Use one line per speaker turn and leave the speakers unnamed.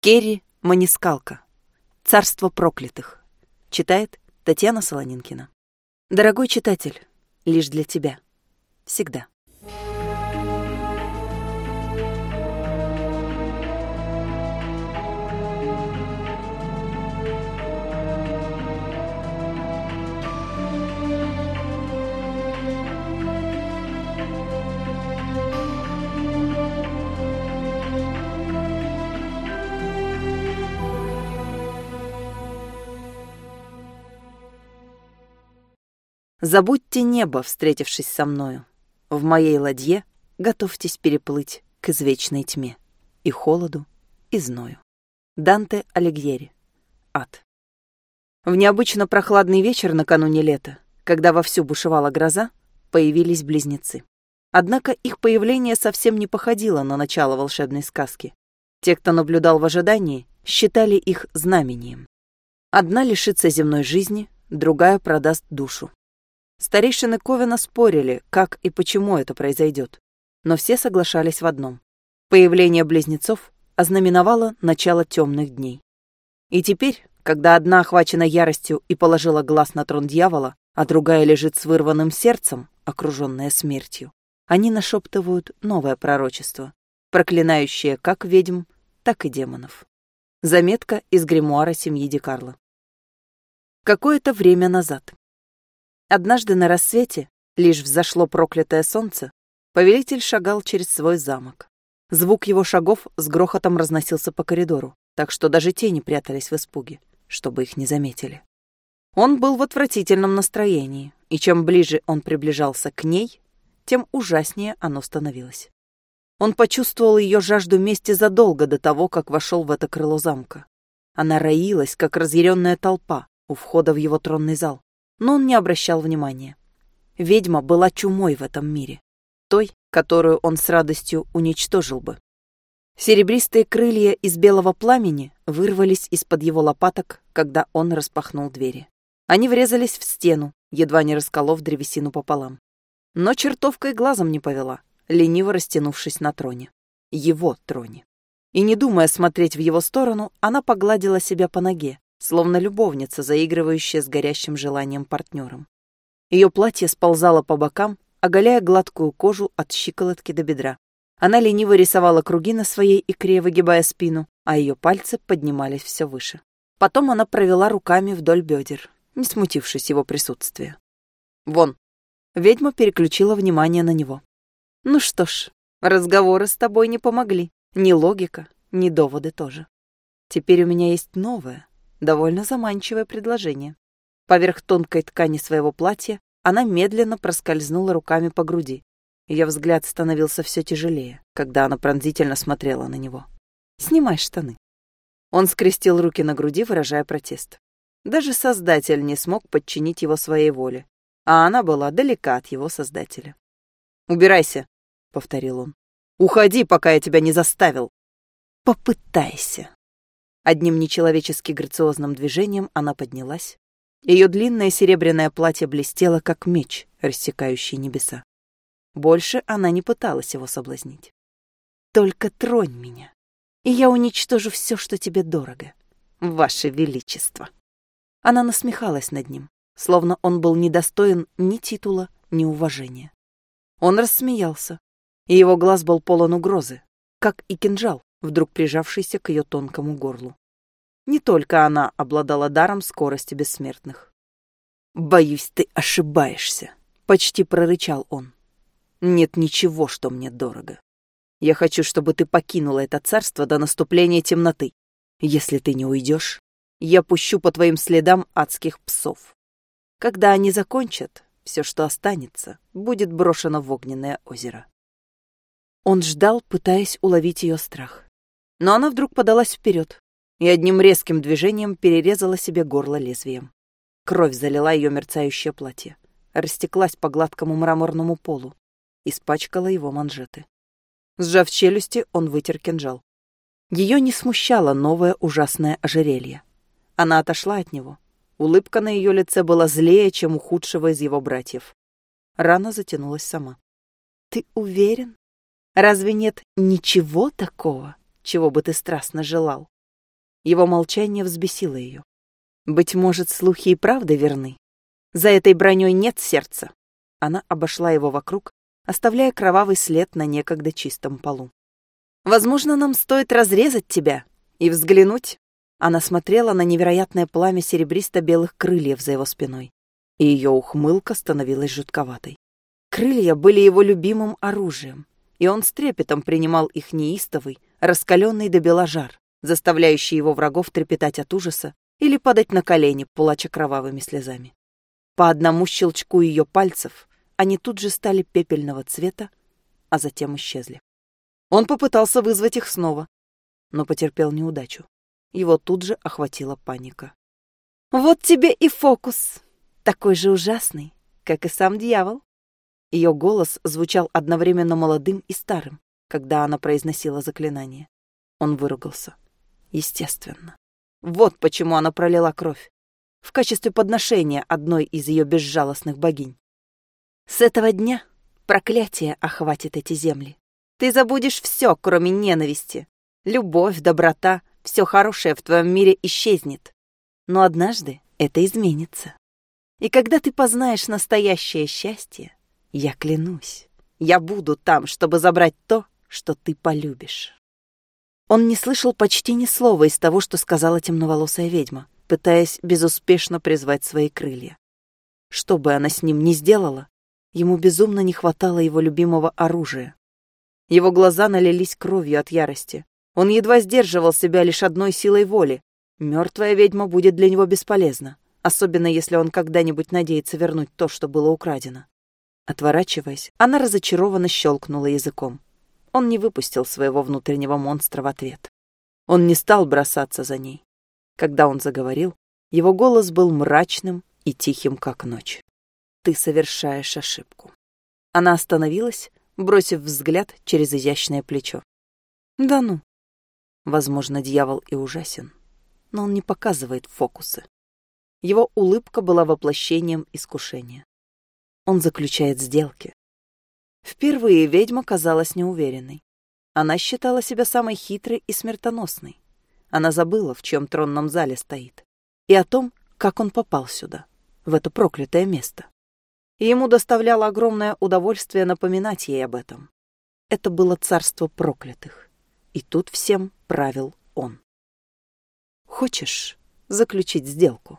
Керри Манискалка. Царство проклятых. Читает Татьяна Солонинкина. Дорогой читатель, лишь для тебя. Всегда. Забудьте небо, встретившись со мною. В моей ладье готовьтесь переплыть к извечной тьме, и холоду, и зною. Данте Алигьери. Ад. В необычно прохладный вечер накануне лета, когда вовсю бушевала гроза, появились близнецы. Однако их появление совсем не походило на начало волшебной сказки. Те, кто наблюдал в ожидании, считали их знамением. Одна лишится земной жизни, другая продаст душу. Старейшины Ковина спорили, как и почему это произойдет, но все соглашались в одном. Появление близнецов ознаменовало начало темных дней. И теперь, когда одна охвачена яростью и положила глаз на трон дьявола, а другая лежит с вырванным сердцем, окруженная смертью, они нашептывают новое пророчество, проклинающее как ведьм, так и демонов. Заметка из гримуара семьи Дикарла. Какое-то время назад. Однажды на рассвете, лишь взошло проклятое солнце, повелитель шагал через свой замок. Звук его шагов с грохотом разносился по коридору, так что даже тени прятались в испуге, чтобы их не заметили. Он был в отвратительном настроении, и чем ближе он приближался к ней, тем ужаснее оно становилось. Он почувствовал ее жажду мести задолго до того, как вошел в это крыло замка. Она роилась, как разъяренная толпа у входа в его тронный зал но он не обращал внимания. Ведьма была чумой в этом мире, той, которую он с радостью уничтожил бы. Серебристые крылья из белого пламени вырвались из-под его лопаток, когда он распахнул двери. Они врезались в стену, едва не расколов древесину пополам. Но чертовка и глазом не повела, лениво растянувшись на троне. Его троне. И не думая смотреть в его сторону, она погладила себя по ноге, словно любовница, заигрывающая с горящим желанием партнером. Ее платье сползало по бокам, оголяя гладкую кожу от щиколотки до бедра. Она лениво рисовала круги на своей икре, выгибая спину, а ее пальцы поднимались все выше. Потом она провела руками вдоль бедер, не смутившись его присутствия. «Вон!» Ведьма переключила внимание на него. «Ну что ж, разговоры с тобой не помогли. Ни логика, ни доводы тоже. Теперь у меня есть новое, Довольно заманчивое предложение. Поверх тонкой ткани своего платья она медленно проскользнула руками по груди. Ее взгляд становился все тяжелее, когда она пронзительно смотрела на него. «Снимай штаны». Он скрестил руки на груди, выражая протест. Даже Создатель не смог подчинить его своей воле, а она была далека от его Создателя. «Убирайся», — повторил он. «Уходи, пока я тебя не заставил». «Попытайся», Одним нечеловечески грациозным движением она поднялась. Ее длинное серебряное платье блестело, как меч, рассекающий небеса. Больше она не пыталась его соблазнить. «Только тронь меня, и я уничтожу все, что тебе дорого, Ваше Величество!» Она насмехалась над ним, словно он был недостоин ни титула, ни уважения. Он рассмеялся, и его глаз был полон угрозы, как и кинжал, вдруг прижавшийся к ее тонкому горлу. Не только она обладала даром скорости бессмертных. «Боюсь, ты ошибаешься», — почти прорычал он. «Нет ничего, что мне дорого. Я хочу, чтобы ты покинула это царство до наступления темноты. Если ты не уйдешь, я пущу по твоим следам адских псов. Когда они закончат, все, что останется, будет брошено в огненное озеро». Он ждал, пытаясь уловить ее страх. Но она вдруг подалась вперед и одним резким движением перерезала себе горло лезвием. Кровь залила ее мерцающее платье, растеклась по гладкому мраморному полу, испачкала его манжеты. Сжав челюсти, он вытер кинжал. Ее не смущало новое ужасное ожерелье. Она отошла от него. Улыбка на ее лице была злее, чем у худшего из его братьев. Рана затянулась сама. «Ты уверен? Разве нет ничего такого?» чего бы ты страстно желал. Его молчание взбесило ее. Быть может, слухи и правда верны. За этой броней нет сердца. Она обошла его вокруг, оставляя кровавый след на некогда чистом полу. Возможно, нам стоит разрезать тебя и взглянуть. Она смотрела на невероятное пламя серебристо-белых крыльев за его спиной, и ее ухмылка становилась жутковатой. Крылья были его любимым оружием, и он с трепетом принимал их неистовый, раскаленный до бела жар, заставляющий его врагов трепетать от ужаса или падать на колени, плача кровавыми слезами. По одному щелчку ее пальцев они тут же стали пепельного цвета, а затем исчезли. Он попытался вызвать их снова, но потерпел неудачу. Его тут же охватила паника. «Вот тебе и фокус! Такой же ужасный, как и сам дьявол!» Ее голос звучал одновременно молодым и старым, когда она произносила заклинание. Он выругался. Естественно. Вот почему она пролила кровь. В качестве подношения одной из ее безжалостных богинь. С этого дня проклятие охватит эти земли. Ты забудешь все, кроме ненависти. Любовь, доброта, все хорошее в твоем мире исчезнет. Но однажды это изменится. И когда ты познаешь настоящее счастье, я клянусь, я буду там, чтобы забрать то, что ты полюбишь. Он не слышал почти ни слова из того, что сказала темноволосая ведьма, пытаясь безуспешно призвать свои крылья. Что бы она с ним ни сделала, Ему безумно не хватало его любимого оружия. Его глаза налились кровью от ярости. Он едва сдерживал себя лишь одной силой воли. Мертвая ведьма будет для него бесполезна, особенно если он когда-нибудь надеется вернуть то, что было украдено. Отворачиваясь, она разочарованно щелкнула языком. Он не выпустил своего внутреннего монстра в ответ. Он не стал бросаться за ней. Когда он заговорил, его голос был мрачным и тихим, как ночь ты совершаешь ошибку. Она остановилась, бросив взгляд через изящное плечо. Да ну. Возможно, дьявол и ужасен, но он не показывает фокусы. Его улыбка была воплощением искушения. Он заключает сделки. Впервые ведьма казалась неуверенной. Она считала себя самой хитрой и смертоносной. Она забыла, в чем тронном зале стоит, и о том, как он попал сюда, в это проклятое место ему доставляло огромное удовольствие напоминать ей об этом. Это было царство проклятых, и тут всем правил он. «Хочешь заключить сделку?»